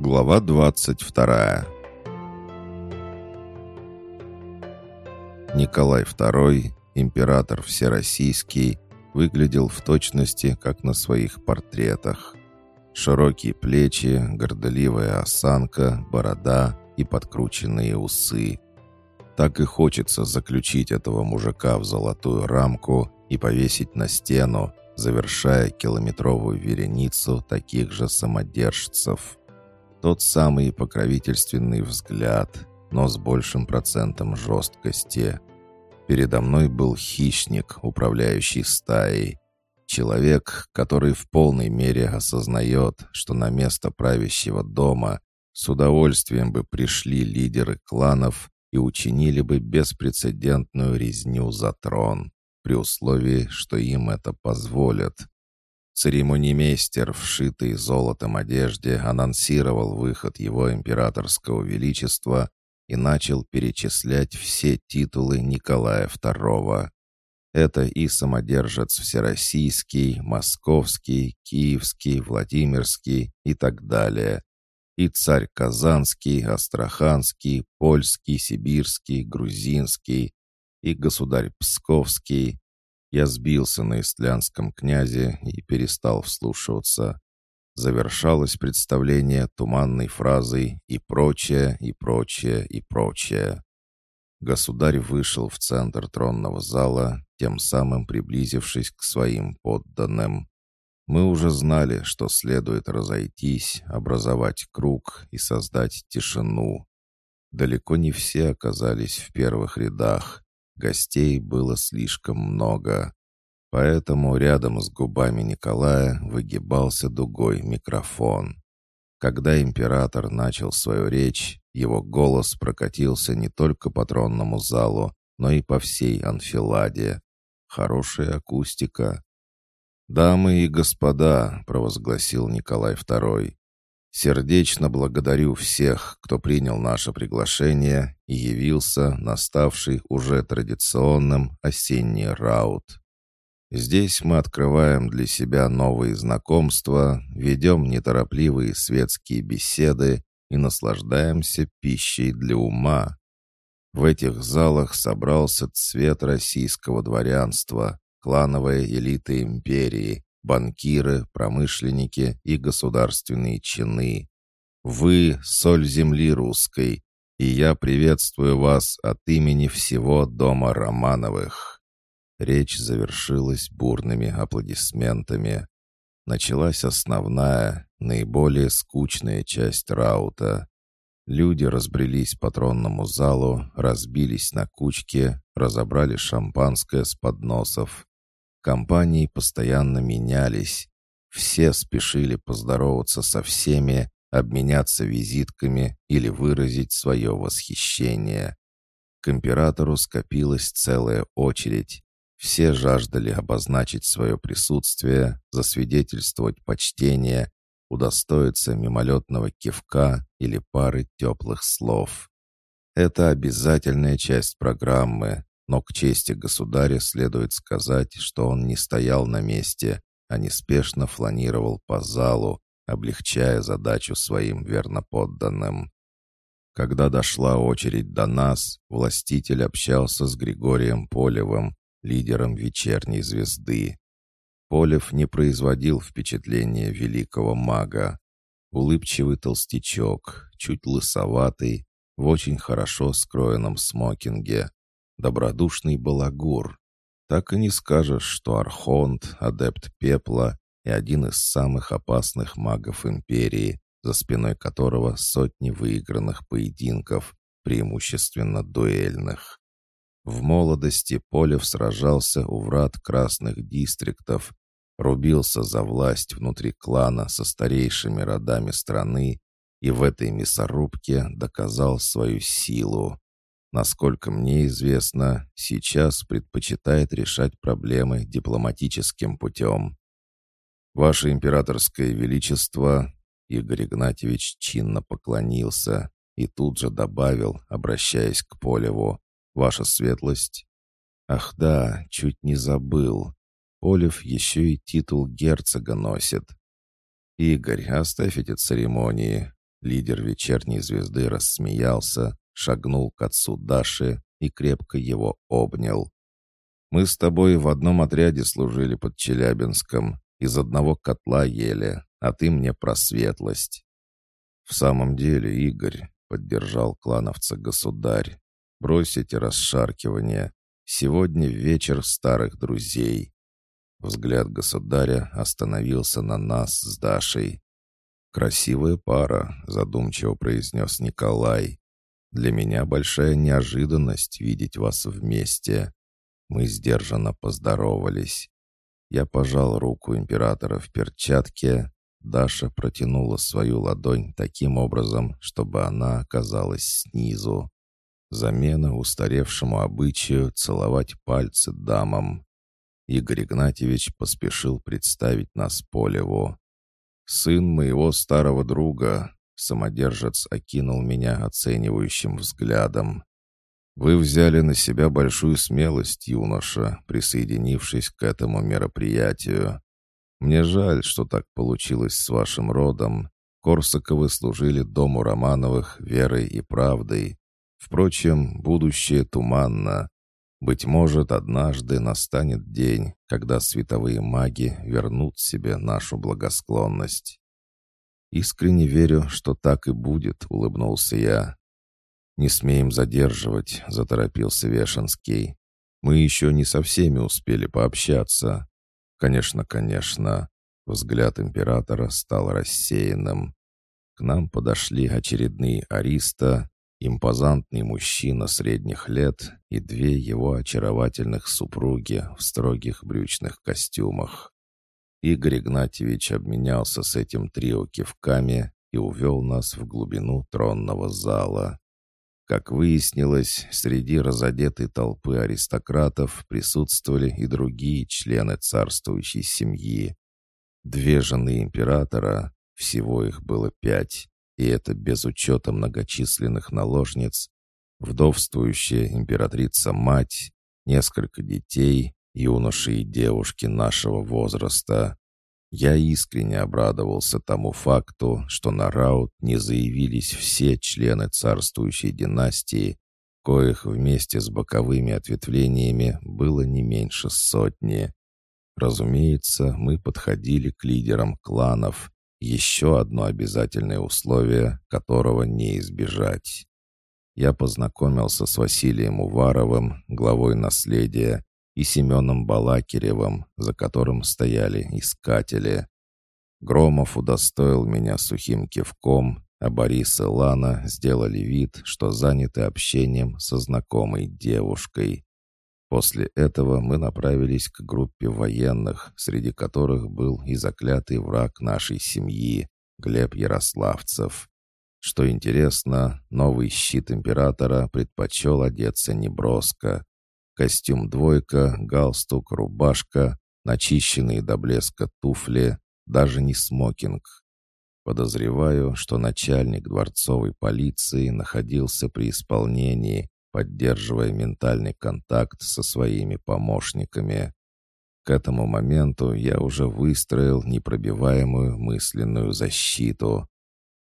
Глава 22 Николай II, император всероссийский, выглядел в точности, как на своих портретах. Широкие плечи, гордоливая осанка, борода и подкрученные усы. Так и хочется заключить этого мужика в золотую рамку и повесить на стену, завершая километровую вереницу таких же самодержцев. Тот самый покровительственный взгляд, но с большим процентом жесткости. Передо мной был хищник, управляющий стаей. Человек, который в полной мере осознает, что на место правящего дома с удовольствием бы пришли лидеры кланов и учинили бы беспрецедентную резню за трон, при условии, что им это позволят. Церемонимейстер, вшитый золотом одежде, анонсировал выход его императорского величества и начал перечислять все титулы Николая II. Это и самодержец Всероссийский, Московский, Киевский, Владимирский и так далее. И царь Казанский, Астраханский, Польский, Сибирский, Грузинский, и государь Псковский, я сбился на истлянском князе и перестал вслушиваться. Завершалось представление туманной фразой «и прочее, и прочее, и прочее». Государь вышел в центр тронного зала, тем самым приблизившись к своим подданным. Мы уже знали, что следует разойтись, образовать круг и создать тишину. Далеко не все оказались в первых рядах, Гостей было слишком много. Поэтому рядом с губами Николая выгибался дугой микрофон. Когда император начал свою речь, его голос прокатился не только по тронному залу, но и по всей анфиладе. Хорошая акустика. «Дамы и господа», — провозгласил Николай II, Сердечно благодарю всех, кто принял наше приглашение и явился на ставший уже традиционным осенний раут. Здесь мы открываем для себя новые знакомства, ведем неторопливые светские беседы и наслаждаемся пищей для ума. В этих залах собрался цвет российского дворянства, клановая элита империи, банкиры, промышленники и государственные чины. Вы — соль земли русской, и я приветствую вас от имени всего дома Романовых». Речь завершилась бурными аплодисментами. Началась основная, наиболее скучная часть раута. Люди разбрелись по тронному залу, разбились на кучки, разобрали шампанское с подносов, Компании постоянно менялись. Все спешили поздороваться со всеми, обменяться визитками или выразить свое восхищение. К императору скопилась целая очередь. Все жаждали обозначить свое присутствие, засвидетельствовать почтение, удостоиться мимолетного кивка или пары теплых слов. Это обязательная часть программы, но к чести государя следует сказать, что он не стоял на месте, а неспешно фланировал по залу, облегчая задачу своим верноподданным. Когда дошла очередь до нас, властитель общался с Григорием Полевым, лидером вечерней звезды. Полев не производил впечатления великого мага. Улыбчивый толстячок, чуть лысоватый, в очень хорошо скроенном смокинге, добродушный балагур. Так и не скажешь, что Архонт, адепт пепла и один из самых опасных магов Империи, за спиной которого сотни выигранных поединков, преимущественно дуэльных. В молодости Полев сражался у врат красных дистриктов, рубился за власть внутри клана со старейшими родами страны и в этой мясорубке доказал свою силу насколько мне известно, сейчас предпочитает решать проблемы дипломатическим путем. Ваше императорское величество, Игорь Игнатьевич чинно поклонился и тут же добавил, обращаясь к Полеву, «Ваша светлость». «Ах да, чуть не забыл. Полев еще и титул герцога носит». «Игорь, оставь эти церемонии. Лидер вечерней звезды рассмеялся, шагнул к отцу Даши и крепко его обнял. «Мы с тобой в одном отряде служили под Челябинском, из одного котла ели, а ты мне про светлость». «В самом деле, Игорь», — поддержал клановца государь, — «бросите расшаркивание. Сегодня вечер старых друзей». Взгляд государя остановился на нас с Дашей. «Красивая пара», — задумчиво произнес Николай. «Для меня большая неожиданность видеть вас вместе». Мы сдержанно поздоровались. Я пожал руку императора в перчатке. Даша протянула свою ладонь таким образом, чтобы она оказалась снизу. Замена устаревшему обычаю целовать пальцы дамам. Игорь Игнатьевич поспешил представить нас Полеву. «Сын моего старого друга», — самодержец окинул меня оценивающим взглядом. «Вы взяли на себя большую смелость, юноша, присоединившись к этому мероприятию. Мне жаль, что так получилось с вашим родом. Корсаковы служили дому Романовых верой и правдой. Впрочем, будущее туманно. Быть может, однажды настанет день, когда световые маги вернут себе нашу благосклонность. «Искренне верю, что так и будет», — улыбнулся я. «Не смеем задерживать», — заторопился Вешенский. «Мы еще не со всеми успели пообщаться». «Конечно, конечно». Взгляд императора стал рассеянным. К нам подошли очередные ариста, Импозантный мужчина средних лет и две его очаровательных супруги в строгих брючных костюмах. Игорь Игнатьевич обменялся с этим трио кивками и увел нас в глубину тронного зала. Как выяснилось, среди разодетой толпы аристократов присутствовали и другие члены царствующей семьи. Две жены императора, всего их было пять, и это без учета многочисленных наложниц, вдовствующая императрица-мать, несколько детей, юноши и девушки нашего возраста. Я искренне обрадовался тому факту, что на раут не заявились все члены царствующей династии, коих вместе с боковыми ответвлениями было не меньше сотни. Разумеется, мы подходили к лидерам кланов, еще одно обязательное условие, которого не избежать. Я познакомился с Василием Уваровым, главой наследия, и Семеном Балакиревым, за которым стояли искатели. Громов удостоил меня сухим кивком, а Борис и Лана сделали вид, что заняты общением со знакомой девушкой. После этого мы направились к группе военных, среди которых был и заклятый враг нашей семьи, Глеб Ярославцев. Что интересно, новый щит императора предпочел одеться неброско. Костюм двойка, галстук, рубашка, начищенные до блеска туфли, даже не смокинг. Подозреваю, что начальник дворцовой полиции находился при исполнении, поддерживая ментальный контакт со своими помощниками. К этому моменту я уже выстроил непробиваемую мысленную защиту.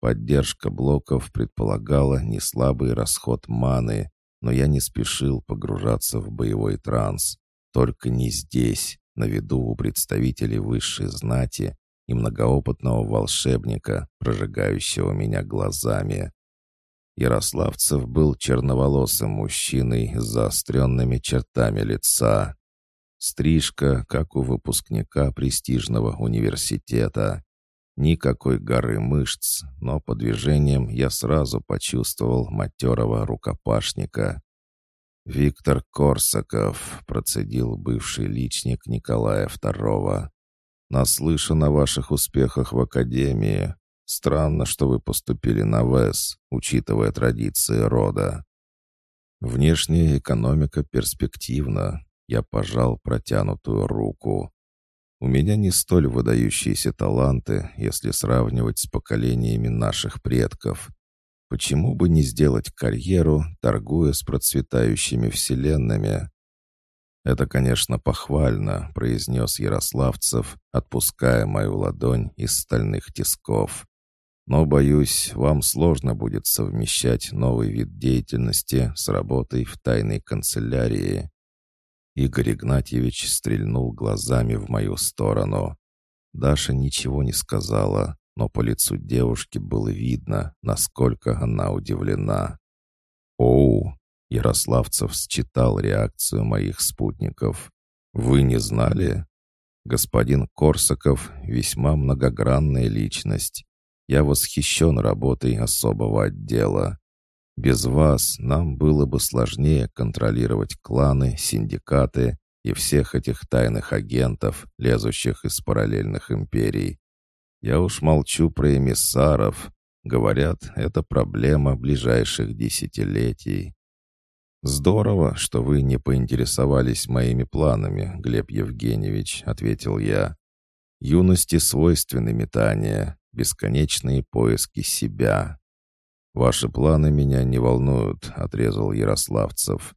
Поддержка блоков предполагала неслабый расход маны, но я не спешил погружаться в боевой транс. Только не здесь, на виду у представителей высшей знати и многоопытного волшебника, прожигающего меня глазами. Ярославцев был черноволосым мужчиной с заостренными чертами лица. Стрижка, как у выпускника престижного университета. Никакой горы мышц, но по движениям я сразу почувствовал матерого рукопашника. «Виктор Корсаков», — процедил бывший личник Николая II. «Наслышан о ваших успехах в Академии. Странно, что вы поступили на ВЭС, учитывая традиции рода. Внешняя экономика перспективна. Я пожал протянутую руку. У меня не столь выдающиеся таланты, если сравнивать с поколениями наших предков. Почему бы не сделать карьеру, торгуя с процветающими вселенными? «Это, конечно, похвально», — произнес Ярославцев, отпуская мою ладонь из стальных тисков. Но, боюсь, вам сложно будет совмещать новый вид деятельности с работой в тайной канцелярии». Игорь Игнатьевич стрельнул глазами в мою сторону. Даша ничего не сказала, но по лицу девушки было видно, насколько она удивлена. «Оу!» — Ярославцев считал реакцию моих спутников. «Вы не знали?» «Господин Корсаков — весьма многогранная личность. Я восхищен работой особого отдела. Без вас нам было бы сложнее контролировать кланы, синдикаты и всех этих тайных агентов, лезущих из параллельных империй. Я уж молчу про эмиссаров. Говорят, это проблема ближайших десятилетий. «Здорово, что вы не поинтересовались моими планами, Глеб Евгеньевич», — ответил я. «Юности свойственны метания, бесконечные поиски себя. «Ваши планы меня не волнуют», — отрезал Ярославцев.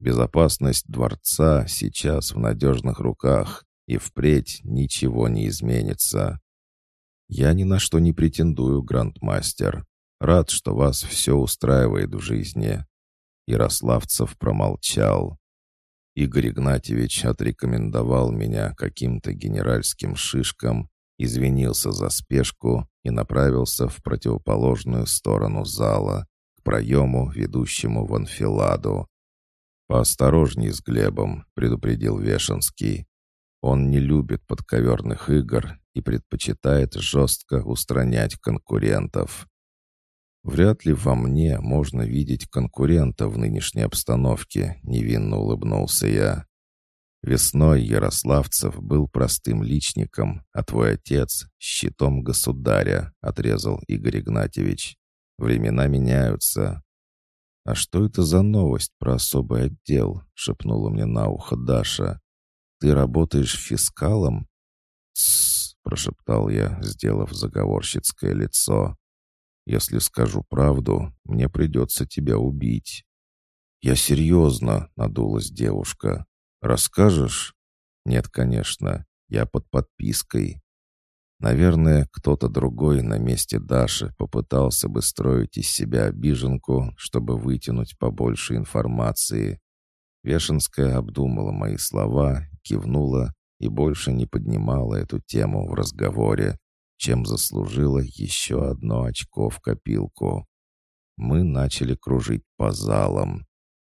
«Безопасность дворца сейчас в надежных руках, и впредь ничего не изменится». «Я ни на что не претендую, грандмастер. Рад, что вас все устраивает в жизни». Ярославцев промолчал. Игорь Игнатьевич отрекомендовал меня каким-то генеральским шишкам извинился за спешку и направился в противоположную сторону зала, к проему, ведущему в анфиладу. «Поосторожней с Глебом», — предупредил Вешенский. «Он не любит подковерных игр и предпочитает жестко устранять конкурентов». «Вряд ли во мне можно видеть конкурента в нынешней обстановке», — невинно улыбнулся я. Весной Ярославцев был простым личником, а твой отец — щитом государя», — отрезал Игорь Игнатьевич. «Времена меняются». «А что это за новость про особый отдел?» — шепнула мне на ухо Даша. «Ты работаешь фискалом?» «Тссс», — прошептал я, сделав заговорщицкое лицо. «Если скажу правду, мне придется тебя убить». «Я серьезно», — надулась девушка. «Расскажешь?» «Нет, конечно. Я под подпиской». Наверное, кто-то другой на месте Даши попытался бы строить из себя обиженку, чтобы вытянуть побольше информации. Вешенская обдумала мои слова, кивнула и больше не поднимала эту тему в разговоре, чем заслужила еще одно очко в копилку. Мы начали кружить по залам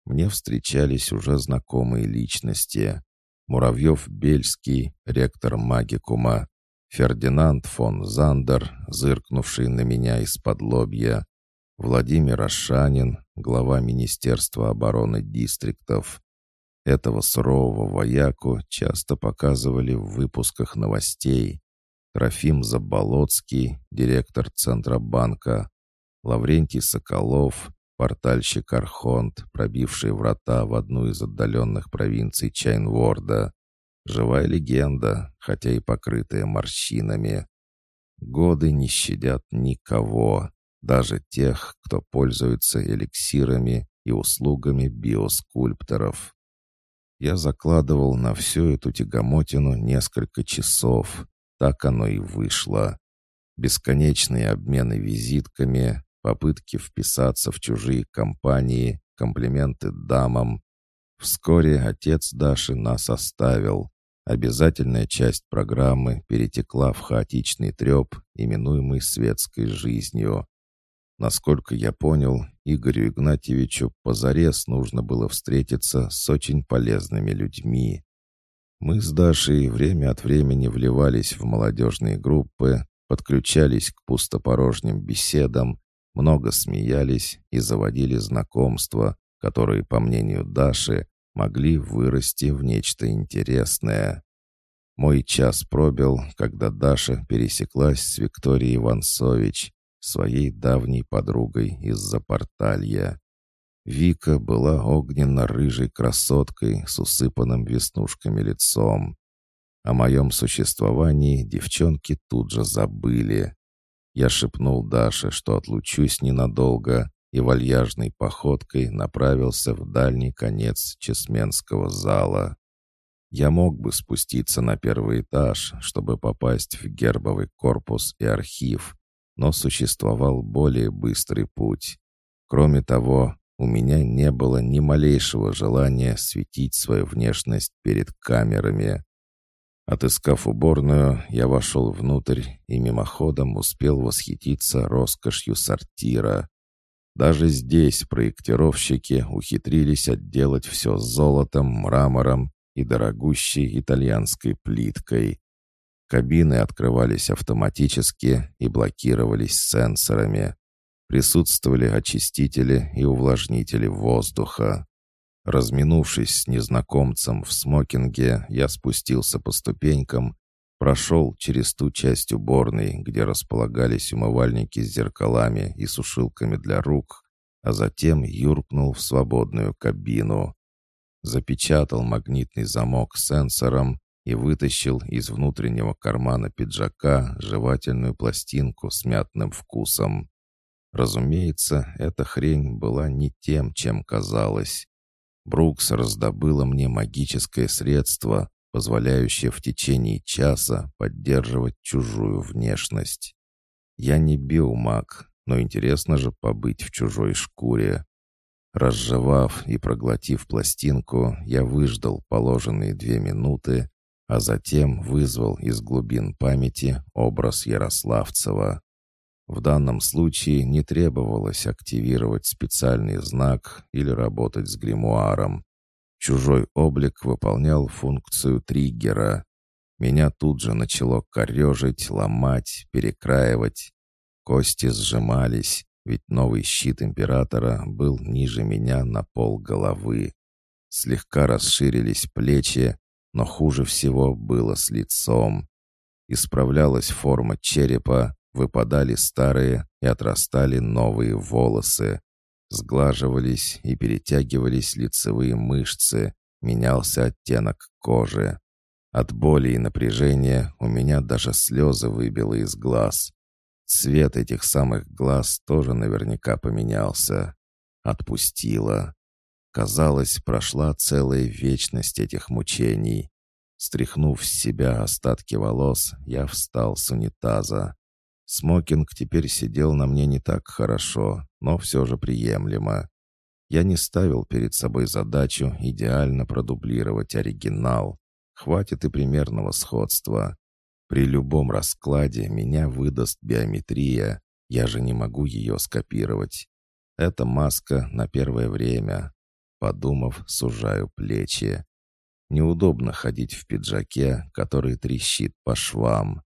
мне встречались уже знакомые личности. Муравьев-Бельский, ректор магикума, Фердинанд фон Зандер, зыркнувший на меня из-под лобья, Владимир Ашанин, глава Министерства обороны дистриктов. Этого сурового вояку часто показывали в выпусках новостей. Трофим Заболоцкий, директор Центробанка, Лаврентий Соколов, Портальщик Архонт, пробивший врата в одну из отдаленных провинций Чайнворда. Живая легенда, хотя и покрытая морщинами. Годы не щадят никого, даже тех, кто пользуется эликсирами и услугами биоскульпторов. Я закладывал на всю эту тягомотину несколько часов. Так оно и вышло. Бесконечные обмены визитками, попытки вписаться в чужие компании, комплименты дамам. Вскоре отец Даши нас оставил. Обязательная часть программы перетекла в хаотичный треп, именуемый светской жизнью. Насколько я понял, Игорю Игнатьевичу позарез нужно было встретиться с очень полезными людьми. Мы с Дашей время от времени вливались в молодежные группы, подключались к пустопорожним беседам, много смеялись и заводили знакомства, которые, по мнению Даши, могли вырасти в нечто интересное. Мой час пробил, когда Даша пересеклась с Викторией Ивансович, своей давней подругой из-за порталья. Вика была огненно-рыжей красоткой с усыпанным веснушками лицом. О моем существовании девчонки тут же забыли. Я шепнул Даше, что отлучусь ненадолго, и вальяжной походкой направился в дальний конец Чесменского зала. Я мог бы спуститься на первый этаж, чтобы попасть в гербовый корпус и архив, но существовал более быстрый путь. Кроме того, у меня не было ни малейшего желания светить свою внешность перед камерами. Отыскав уборную, я вошел внутрь и мимоходом успел восхититься роскошью сортира. Даже здесь проектировщики ухитрились отделать все золотом, мрамором и дорогущей итальянской плиткой. Кабины открывались автоматически и блокировались сенсорами. Присутствовали очистители и увлажнители воздуха. Разминувшись с незнакомцем в смокинге, я спустился по ступенькам, прошел через ту часть уборной, где располагались умывальники с зеркалами и сушилками для рук, а затем юркнул в свободную кабину. Запечатал магнитный замок сенсором и вытащил из внутреннего кармана пиджака жевательную пластинку с мятным вкусом. Разумеется, эта хрень была не тем, чем казалось. Брукс раздобыла мне магическое средство, позволяющее в течение часа поддерживать чужую внешность. Я не биомаг, но интересно же побыть в чужой шкуре. Разжевав и проглотив пластинку, я выждал положенные две минуты, а затем вызвал из глубин памяти образ Ярославцева. В данном случае не требовалось активировать специальный знак или работать с гримуаром. Чужой облик выполнял функцию триггера. Меня тут же начало корежить, ломать, перекраивать. Кости сжимались, ведь новый щит императора был ниже меня на пол головы. Слегка расширились плечи, но хуже всего было с лицом. Исправлялась форма черепа, Выпадали старые и отрастали новые волосы. Сглаживались и перетягивались лицевые мышцы, менялся оттенок кожи. От боли и напряжения у меня даже слезы выбило из глаз. Цвет этих самых глаз тоже наверняка поменялся. Отпустила. Казалось, прошла целая вечность этих мучений. Стряхнув с себя остатки волос, я встал с унитаза. Смокинг теперь сидел на мне не так хорошо, но все же приемлемо. Я не ставил перед собой задачу идеально продублировать оригинал. Хватит и примерного сходства. При любом раскладе меня выдаст биометрия, я же не могу ее скопировать. Это маска на первое время. Подумав, сужаю плечи. Неудобно ходить в пиджаке, который трещит по швам.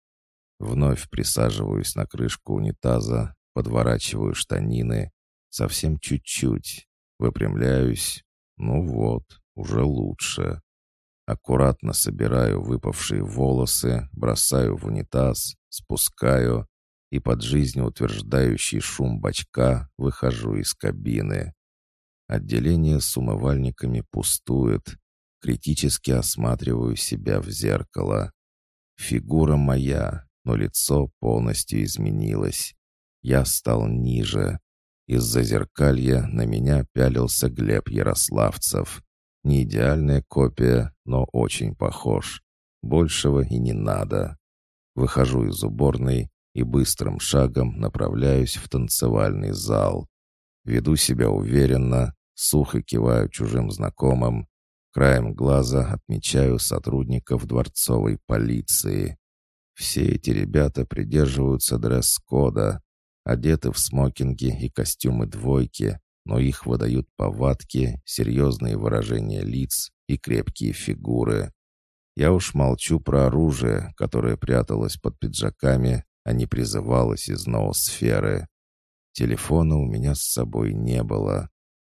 Вновь присаживаюсь на крышку унитаза, подворачиваю штанины. Совсем чуть-чуть. Выпрямляюсь. Ну вот, уже лучше. Аккуратно собираю выпавшие волосы, бросаю в унитаз, спускаю и под жизнеутверждающий шум бачка выхожу из кабины. Отделение с умывальниками пустует. Критически осматриваю себя в зеркало. Фигура моя, но лицо полностью изменилось. Я стал ниже. Из-за зеркалья на меня пялился Глеб Ярославцев. Не идеальная копия, но очень похож. Большего и не надо. Выхожу из уборной и быстрым шагом направляюсь в танцевальный зал. Веду себя уверенно, сухо киваю чужим знакомым, краем глаза отмечаю сотрудников дворцовой полиции. Все эти ребята придерживаются дресс-кода, одеты в смокинги и костюмы двойки, но их выдают повадки, серьезные выражения лиц и крепкие фигуры. Я уж молчу про оружие, которое пряталось под пиджаками, а не призывалось из ноосферы. Телефона у меня с собой не было.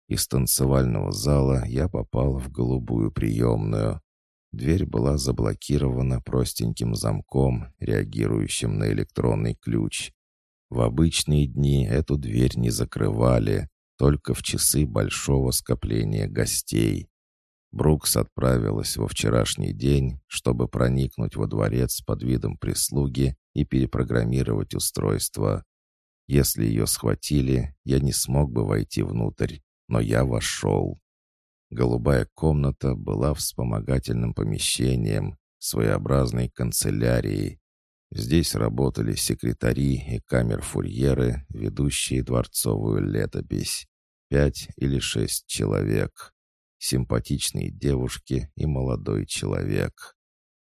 Из танцевального зала я попал в голубую приемную. Дверь была заблокирована простеньким замком, реагирующим на электронный ключ. В обычные дни эту дверь не закрывали, только в часы большого скопления гостей. Брукс отправилась во вчерашний день, чтобы проникнуть во дворец под видом прислуги и перепрограммировать устройство. Если ее схватили, я не смог бы войти внутрь, но я вошел. Голубая комната была вспомогательным помещением, своеобразной канцелярией. Здесь работали секретари и камер-фурьеры, ведущие дворцовую летопись. Пять или шесть человек. Симпатичные девушки и молодой человек.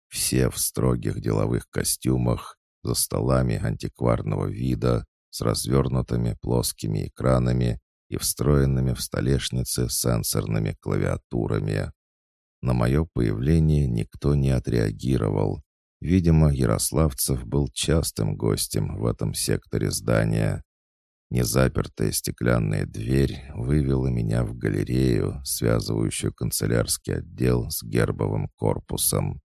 Все в строгих деловых костюмах, за столами антикварного вида, с развернутыми плоскими экранами и встроенными в столешницы сенсорными клавиатурами. На мое появление никто не отреагировал. Видимо, Ярославцев был частым гостем в этом секторе здания. Незапертая стеклянная дверь вывела меня в галерею, связывающую канцелярский отдел с гербовым корпусом.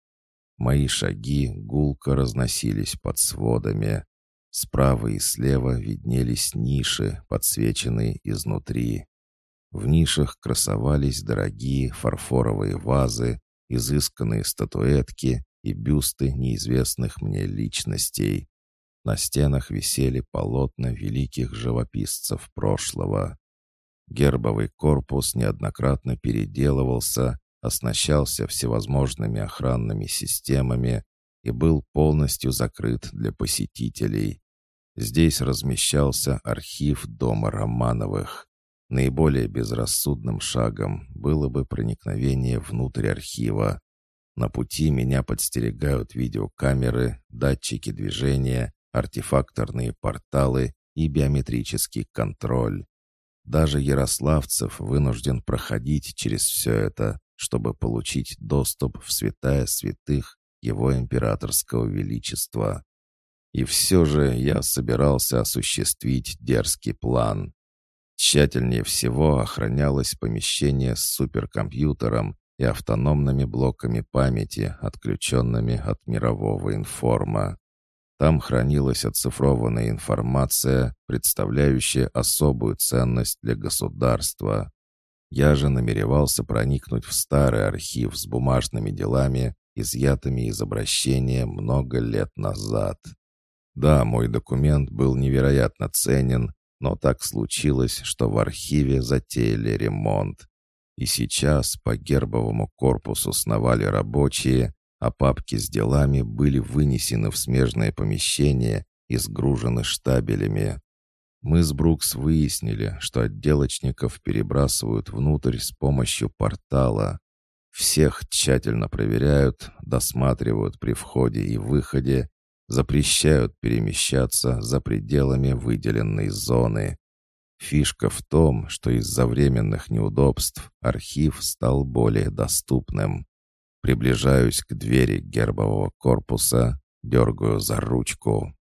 Мои шаги гулко разносились под сводами. Справа и слева виднелись ниши, подсвеченные изнутри. В нишах красовались дорогие фарфоровые вазы, изысканные статуэтки и бюсты неизвестных мне личностей. На стенах висели полотна великих живописцев прошлого. Гербовый корпус неоднократно переделывался, оснащался всевозможными охранными системами и был полностью закрыт для посетителей. Здесь размещался архив дома Романовых. Наиболее безрассудным шагом было бы проникновение внутрь архива. На пути меня подстерегают видеокамеры, датчики движения, артефакторные порталы и биометрический контроль. Даже Ярославцев вынужден проходить через все это, чтобы получить доступ в святая святых его императорского величества. И все же я собирался осуществить дерзкий план. Тщательнее всего охранялось помещение с суперкомпьютером и автономными блоками памяти, отключенными от мирового информа. Там хранилась оцифрованная информация, представляющая особую ценность для государства. Я же намеревался проникнуть в старый архив с бумажными делами, изъятыми из обращения много лет назад. Да, мой документ был невероятно ценен, но так случилось, что в архиве затеяли ремонт. И сейчас по гербовому корпусу сновали рабочие, а папки с делами были вынесены в смежное помещение и сгружены штабелями. Мы с Брукс выяснили, что отделочников перебрасывают внутрь с помощью портала. Всех тщательно проверяют, досматривают при входе и выходе, запрещают перемещаться за пределами выделенной зоны. Фишка в том, что из-за временных неудобств архив стал более доступным. Приближаюсь к двери гербового корпуса, дергаю за ручку.